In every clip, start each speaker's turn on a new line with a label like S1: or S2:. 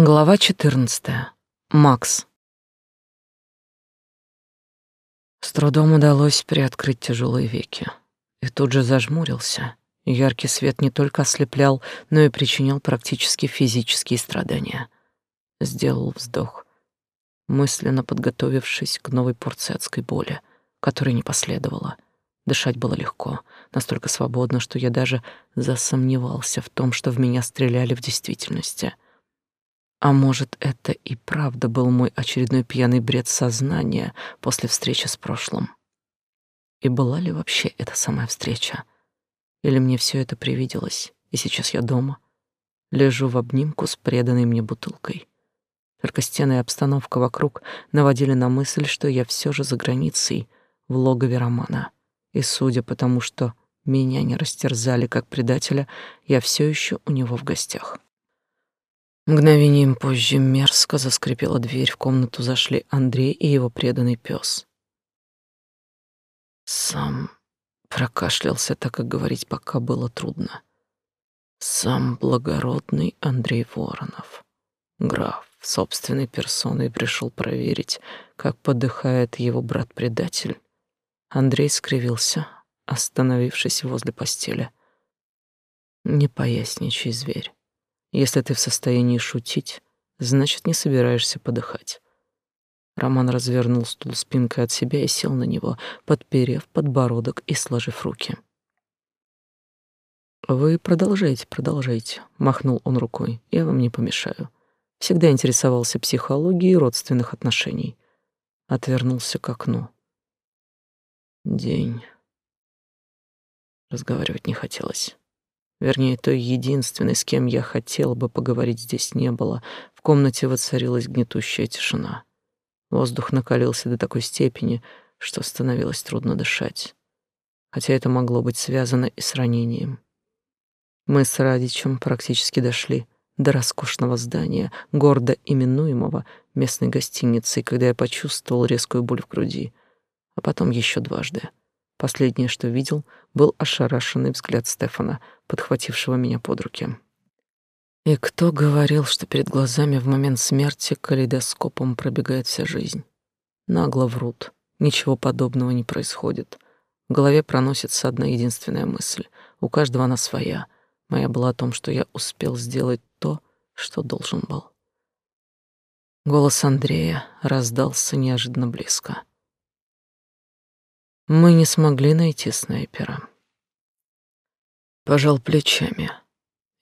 S1: Глава 14. Макс. С трудом удалось приоткрыть тяжелые веки. И тут же зажмурился. Яркий свет не только ослеплял, но и причинял практически физические страдания. Сделал вздох, мысленно подготовившись к новой порции адской боли, которой не последовало. Дышать было легко, настолько свободно, что я даже засомневался в том, что в меня стреляли в действительности — а может, это и правда был мой очередной пьяный бред сознания после встречи с прошлым? И была ли вообще эта самая встреча? Или мне все это привиделось, и сейчас я дома, лежу в обнимку с преданной мне бутылкой? Только стены и обстановка вокруг наводили на мысль, что я все же за границей, в логове Романа. И судя по тому, что меня не растерзали как предателя, я все еще у него в гостях. Мгновением позже мерзко заскрипела дверь, в комнату зашли Андрей и его преданный пес. Сам прокашлялся, так как говорить пока было трудно. Сам благородный Андрей Воронов, граф, собственной персоной пришел проверить, как подыхает его брат-предатель. Андрей скривился, остановившись возле постели. Не поясничай, зверь. Если ты в состоянии шутить, значит, не собираешься подыхать. Роман развернул стул спинкой от себя и сел на него, подперев подбородок и сложив руки. Вы продолжайте, продолжайте, махнул он рукой. Я вам не помешаю. Всегда интересовался психологией родственных отношений. Отвернулся к окну. День. Разговаривать не хотелось. Вернее, той единственной, с кем я хотел бы поговорить, здесь не было. В комнате воцарилась гнетущая тишина. Воздух накалился до такой степени, что становилось трудно дышать. Хотя это могло быть связано и с ранением. Мы с Радичем практически дошли до роскошного здания, гордо именуемого местной гостиницей, когда я почувствовал резкую боль в груди, а потом еще дважды. Последнее, что видел, был ошарашенный взгляд Стефана, подхватившего меня под руки. И кто говорил, что перед глазами в момент смерти калейдоскопом пробегает вся жизнь? Нагло врут. Ничего подобного не происходит. В голове проносится одна единственная мысль. У каждого она своя. Моя была о том, что я успел сделать то, что должен был. Голос Андрея раздался неожиданно близко. Мы не смогли найти снайпера. Пожал плечами.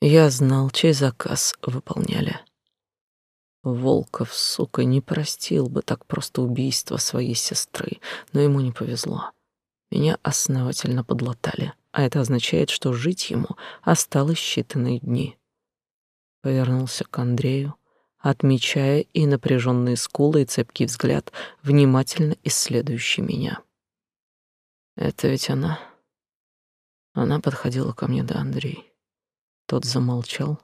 S1: Я знал, чей заказ выполняли. Волков, сука, не простил бы так просто убийство своей сестры, но ему не повезло. Меня основательно подлатали, а это означает, что жить ему осталось считанные дни. Повернулся к Андрею, отмечая и напряженные скулы, и цепкий взгляд, внимательно исследующий меня. Это ведь она. Она подходила ко мне до Андрей. Тот замолчал,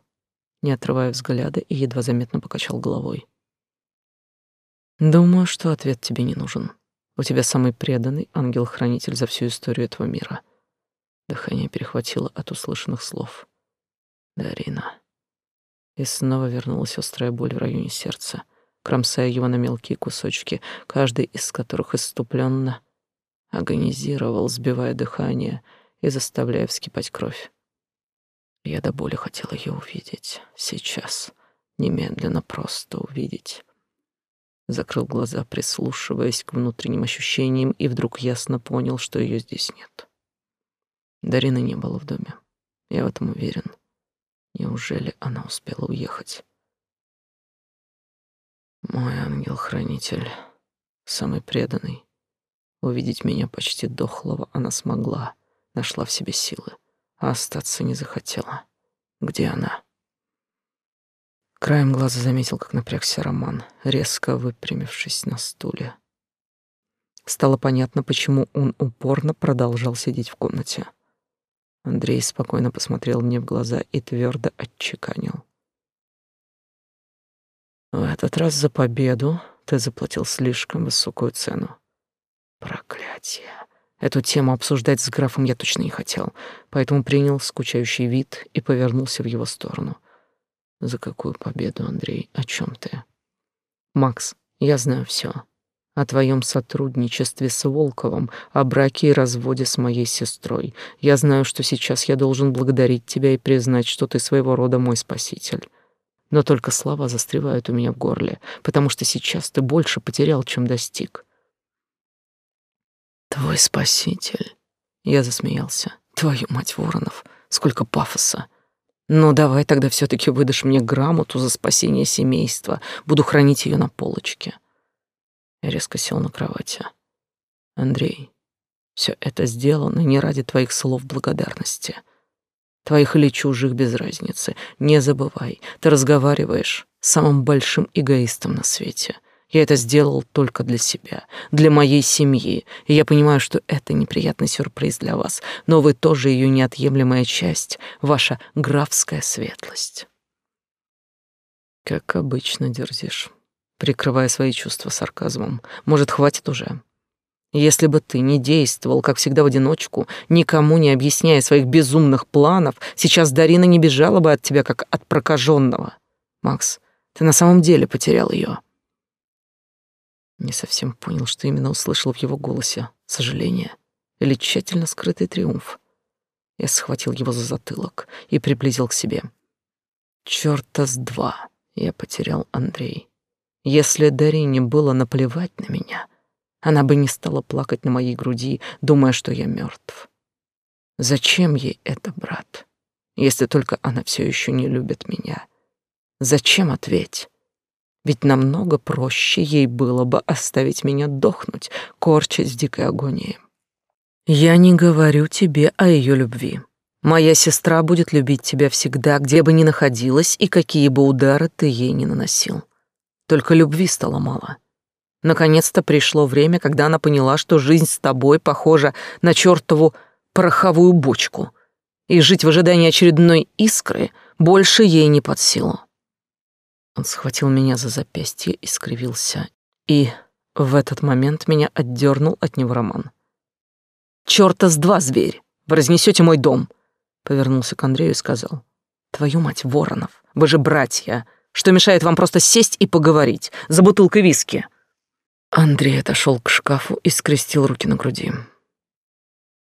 S1: не отрывая взгляда, и едва заметно покачал головой. Думаю, что ответ тебе не нужен. У тебя самый преданный ангел-хранитель за всю историю этого мира. Дыхание перехватило от услышанных слов. Дарина. И снова вернулась острая боль в районе сердца, кромсая его на мелкие кусочки, каждый из которых иступленно агонизировал, сбивая дыхание и заставляя вскипать кровь. Я до боли хотела ее увидеть. Сейчас. Немедленно просто увидеть. Закрыл глаза, прислушиваясь к внутренним ощущениям, и вдруг ясно понял, что ее здесь нет. Дарины не было в доме. Я в этом уверен. Неужели она успела уехать? Мой ангел-хранитель, самый преданный, Увидеть меня почти дохлого она смогла, нашла в себе силы, а остаться не захотела. Где она? Краем глаза заметил, как напрягся Роман, резко выпрямившись на стуле. Стало понятно, почему он упорно продолжал сидеть в комнате. Андрей спокойно посмотрел мне в глаза и твердо отчеканил. В этот раз за победу ты заплатил слишком высокую цену. Проклятие. Эту тему обсуждать с графом я точно не хотел, поэтому принял скучающий вид и повернулся в его сторону. За какую победу, Андрей? О чем ты? Макс, я знаю все. О твоем сотрудничестве с Волковым, о браке и разводе с моей сестрой. Я знаю, что сейчас я должен благодарить тебя и признать, что ты своего рода мой спаситель. Но только слова застревают у меня в горле, потому что сейчас ты больше потерял, чем достиг. Твой спаситель. Я засмеялся. Твою мать, Воронов, сколько пафоса. Ну, давай тогда все таки выдашь мне грамоту за спасение семейства. Буду хранить ее на полочке. Я резко сел на кровати. Андрей, все это сделано не ради твоих слов благодарности. Твоих или чужих без разницы. Не забывай, ты разговариваешь с самым большим эгоистом на свете. Я это сделал только для себя, для моей семьи, и я понимаю, что это неприятный сюрприз для вас, но вы тоже ее неотъемлемая часть, ваша графская светлость. Как обычно дерзишь, прикрывая свои чувства сарказмом. Может, хватит уже? Если бы ты не действовал, как всегда, в одиночку, никому не объясняя своих безумных планов, сейчас Дарина не бежала бы от тебя, как от прокаженного. Макс, ты на самом деле потерял ее. Не совсем понял, что именно услышал в его голосе. Сожаление или тщательно скрытый триумф. Я схватил его за затылок и приблизил к себе. Чёрта с два я потерял Андрей. Если Дарине было наплевать на меня, она бы не стала плакать на моей груди, думая, что я мертв. Зачем ей это, брат, если только она все еще не любит меня? Зачем ответь? Ведь намного проще ей было бы оставить меня дохнуть, корчась в дикой агонии. Я не говорю тебе о ее любви. Моя сестра будет любить тебя всегда, где бы ни находилась и какие бы удары ты ей не наносил. Только любви стало мало. Наконец-то пришло время, когда она поняла, что жизнь с тобой похожа на чертову пороховую бочку, и жить в ожидании очередной искры больше ей не под силу. Он схватил меня за запястье и скривился. И в этот момент меня отдернул от него Роман. «Чёрта с два, зверь! Вы разнесете мой дом!» Повернулся к Андрею и сказал. «Твою мать, Воронов, вы же братья! Что мешает вам просто сесть и поговорить за бутылкой виски?» Андрей отошел к шкафу и скрестил руки на груди.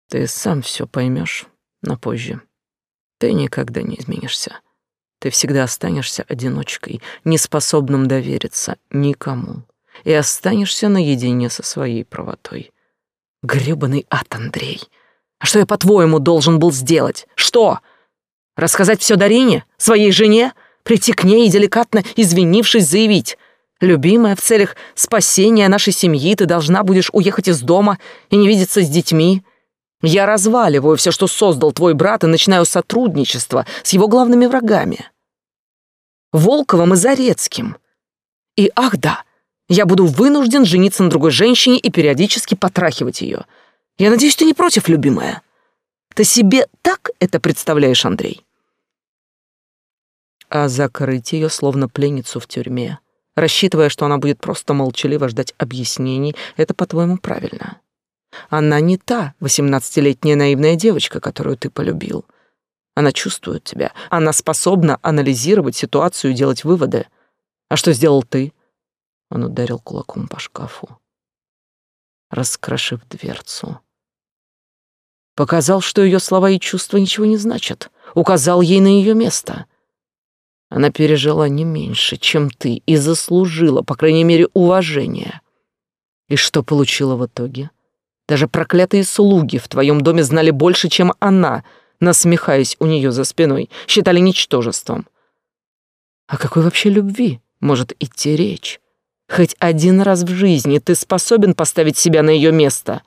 S1: «Ты сам все поймешь, но позже. Ты никогда не изменишься. Ты всегда останешься одиночкой, неспособным довериться никому, и останешься наедине со своей правотой. Грёбаный ад, Андрей. А что я, по-твоему, должен был сделать? Что? Рассказать все Дарине? Своей жене? Прийти к ней и деликатно, извинившись, заявить. «Любимая, в целях спасения нашей семьи ты должна будешь уехать из дома и не видеться с детьми. Я разваливаю все, что создал твой брат, и начинаю сотрудничество с его главными врагами. Волковым и Зарецким. И ах да, я буду вынужден жениться на другой женщине и периодически потрахивать ее. Я надеюсь, ты не против, любимая? Ты себе так это представляешь, Андрей? А закрыть ее словно пленницу в тюрьме, рассчитывая, что она будет просто молчаливо ждать объяснений, это, по-твоему, правильно? Она не та восемнадцатилетняя наивная девочка, которую ты полюбил. Она чувствует тебя. Она способна анализировать ситуацию и делать выводы. А что сделал ты? Он ударил кулаком по шкафу, раскрошив дверцу. Показал, что ее слова и чувства ничего не значат. Указал ей на ее место. Она пережила не меньше, чем ты, и заслужила, по крайней мере, уважение. И что получила в итоге? Даже проклятые слуги в твоем доме знали больше, чем она — насмехаясь у нее за спиной, считали ничтожеством. О какой вообще любви может идти речь? Хоть один раз в жизни ты способен поставить себя на ее место.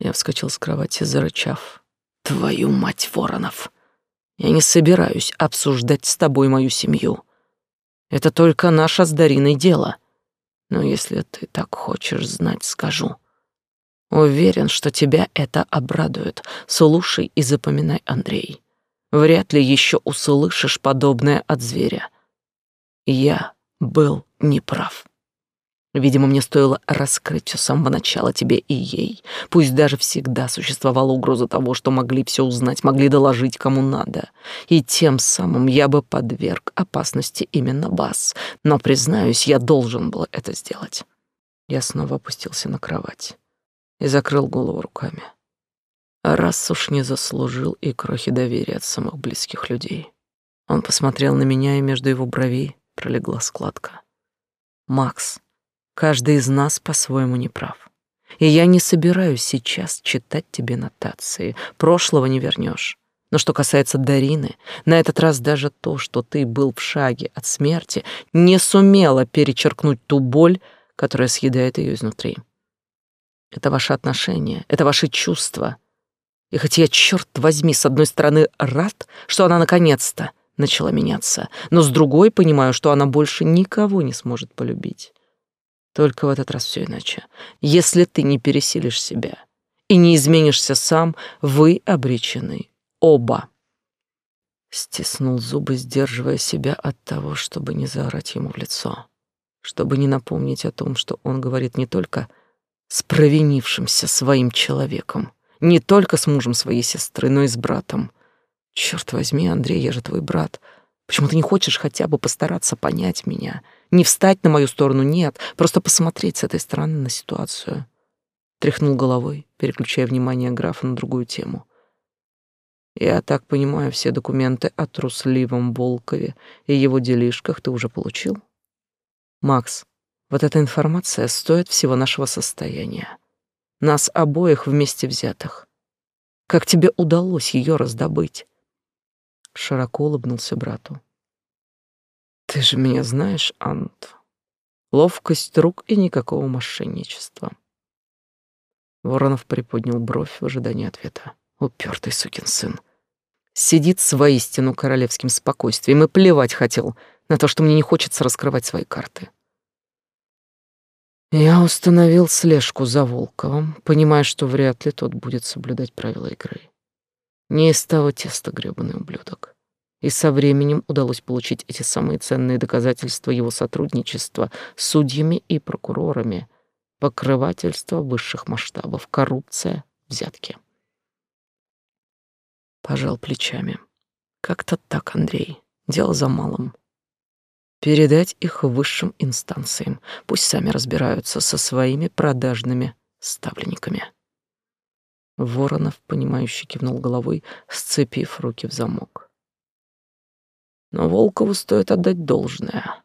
S1: Я вскочил с кровати, зарычав. Твою мать, Воронов! Я не собираюсь обсуждать с тобой мою семью. Это только наше с Дариной дело. Но если ты так хочешь знать, скажу. Уверен, что тебя это обрадует. Слушай и запоминай, Андрей. Вряд ли еще услышишь подобное от зверя. Я был неправ. Видимо, мне стоило раскрыть все с самого начала тебе и ей. Пусть даже всегда существовала угроза того, что могли все узнать, могли доложить кому надо. И тем самым я бы подверг опасности именно вас. Но, признаюсь, я должен был это сделать. Я снова опустился на кровать и закрыл голову руками. А раз уж не заслужил и крохи доверия от самых близких людей. Он посмотрел на меня, и между его бровей пролегла складка. «Макс, Каждый из нас по-своему неправ. И я не собираюсь сейчас читать тебе нотации. Прошлого не вернешь. Но что касается Дарины, на этот раз даже то, что ты был в шаге от смерти, не сумело перечеркнуть ту боль, которая съедает ее изнутри. Это ваши отношения, это ваши чувства. И хоть я, черт возьми, с одной стороны рад, что она наконец-то начала меняться, но с другой понимаю, что она больше никого не сможет полюбить. Только в этот раз все иначе. Если ты не пересилишь себя и не изменишься сам, вы обречены. Оба. Стиснул зубы, сдерживая себя от того, чтобы не заорать ему в лицо, чтобы не напомнить о том, что он говорит не только с провинившимся своим человеком, не только с мужем своей сестры, но и с братом. Черт возьми, Андрей, я же твой брат. Почему ты не хочешь хотя бы постараться понять меня? Не встать на мою сторону, нет, просто посмотреть с этой стороны на ситуацию. Тряхнул головой, переключая внимание графа на другую тему. Я так понимаю, все документы о трусливом Волкове и его делишках ты уже получил? Макс, вот эта информация стоит всего нашего состояния. Нас обоих вместе взятых. Как тебе удалось ее раздобыть? Широко улыбнулся брату. Ты же меня знаешь, Ант. Ловкость рук и никакого мошенничества. Воронов приподнял бровь в ожидании ответа. Упертый сукин сын. Сидит с воистину королевским спокойствием и плевать хотел на то, что мне не хочется раскрывать свои карты. Я установил слежку за Волковым, понимая, что вряд ли тот будет соблюдать правила игры. Не из того теста грёбаный ублюдок. И со временем удалось получить эти самые ценные доказательства его сотрудничества с судьями и прокурорами, покрывательство высших масштабов, коррупция, взятки. Пожал плечами. Как-то так, Андрей. Дело за малым. Передать их высшим инстанциям. Пусть сами разбираются со своими продажными ставленниками. Воронов, понимающе кивнул головой, сцепив руки в замок. Но Волкову стоит отдать должное.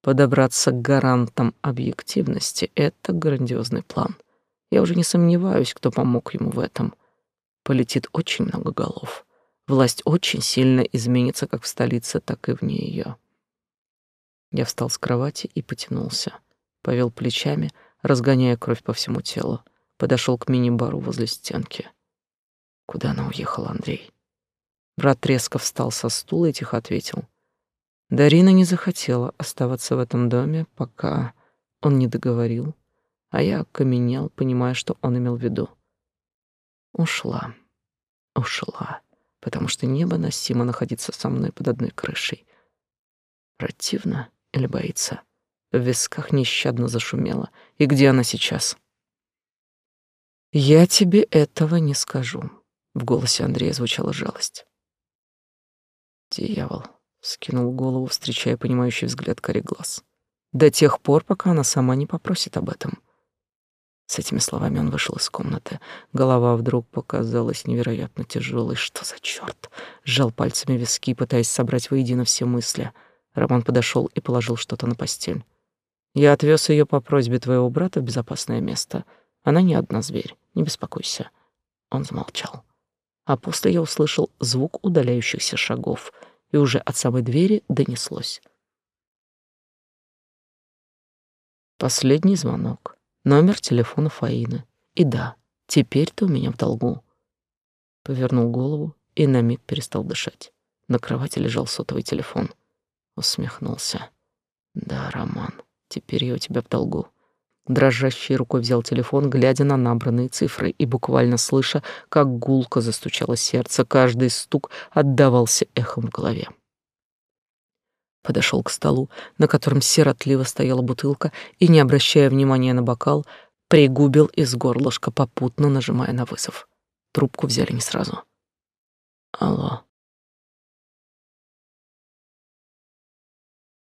S1: Подобраться к гарантам объективности — это грандиозный план. Я уже не сомневаюсь, кто помог ему в этом. Полетит очень много голов. Власть очень сильно изменится как в столице, так и вне ее. Я встал с кровати и потянулся. Повел плечами, разгоняя кровь по всему телу подошел к мини-бару возле стенки. Куда она уехала, Андрей? Брат резко встал со стула и тихо ответил. Дарина не захотела оставаться в этом доме, пока он не договорил, а я окаменел, понимая, что он имел в виду. Ушла, ушла, потому что невыносимо находиться со мной под одной крышей. Противно или боится? В висках нещадно зашумело. И где она сейчас? Я тебе этого не скажу. В голосе Андрея звучала жалость. Дьявол скинул голову, встречая понимающий взгляд карих глаз. До тех пор, пока она сама не попросит об этом. С этими словами он вышел из комнаты. Голова вдруг показалась невероятно тяжелой. Что за черт? Сжал пальцами виски, пытаясь собрать воедино все мысли. Роман подошел и положил что-то на постель. Я отвез ее по просьбе твоего брата в безопасное место. Она не одна зверь. Не беспокойся. Он замолчал. А после я услышал звук удаляющихся шагов, и уже от самой двери донеслось. Последний звонок. Номер телефона Фаины. И да, теперь ты у меня в долгу. Повернул голову и на миг перестал дышать. На кровати лежал сотовый телефон. Усмехнулся. Да, Роман, теперь я у тебя в долгу. Дрожащей рукой взял телефон, глядя на набранные цифры и буквально слыша, как гулко застучало сердце, каждый стук отдавался эхом в голове. Подошел к столу, на котором сиротливо стояла бутылка, и, не обращая внимания на бокал, пригубил из горлышка, попутно нажимая на вызов. Трубку взяли не сразу. «Алло»,